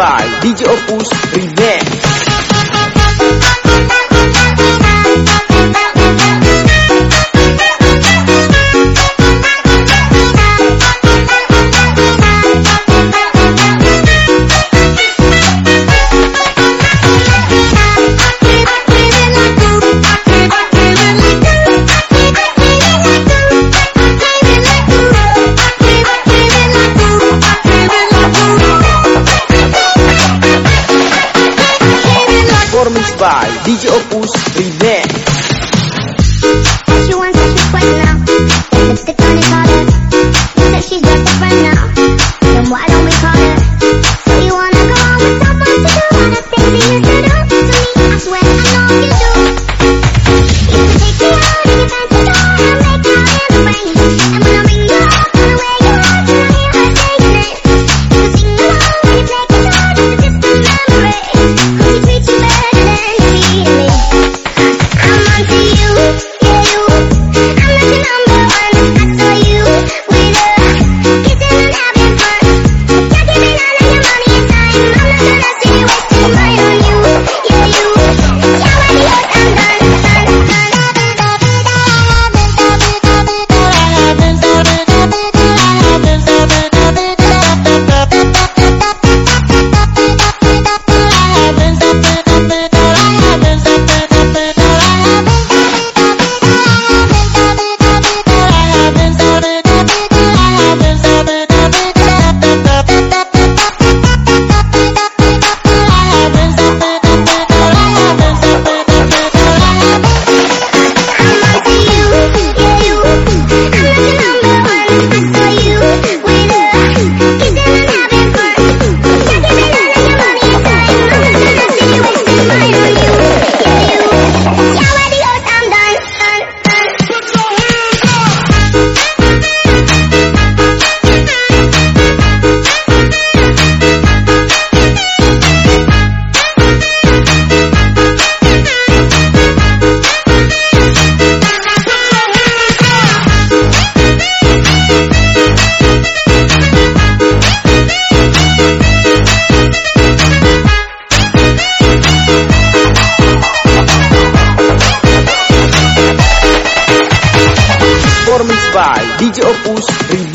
by DJ Opus Revenge. by DJ Opus by DJ Opus